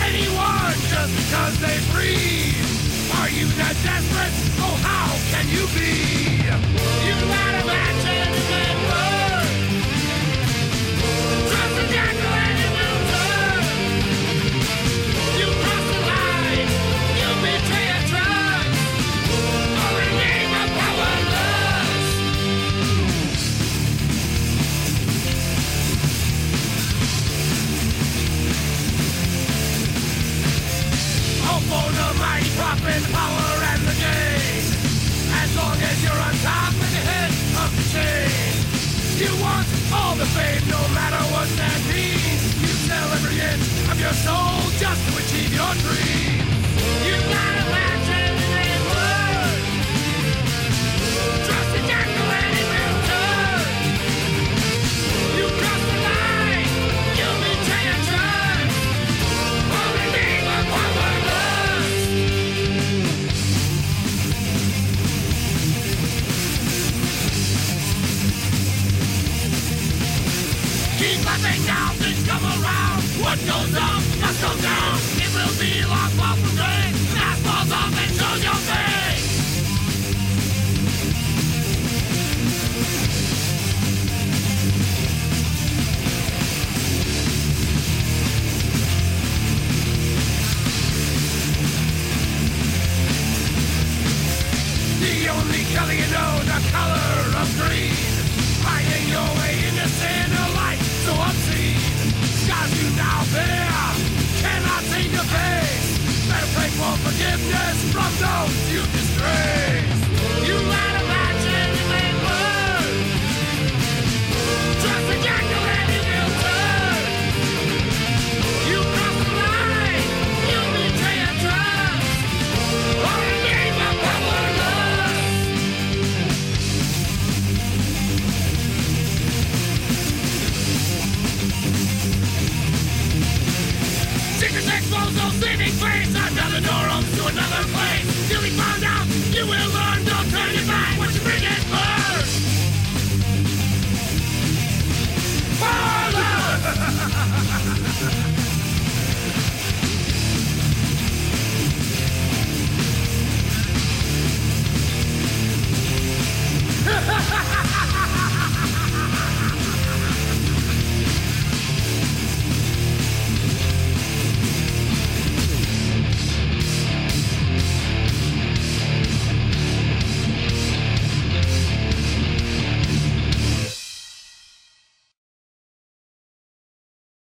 anyone just because they breathe. Are you that desperate? Oh, how can you be? down, things come around. What goes up must go down. It will be a long fall from grace. Mask falls off and shows your face. The only color you know, the color of green. Minority.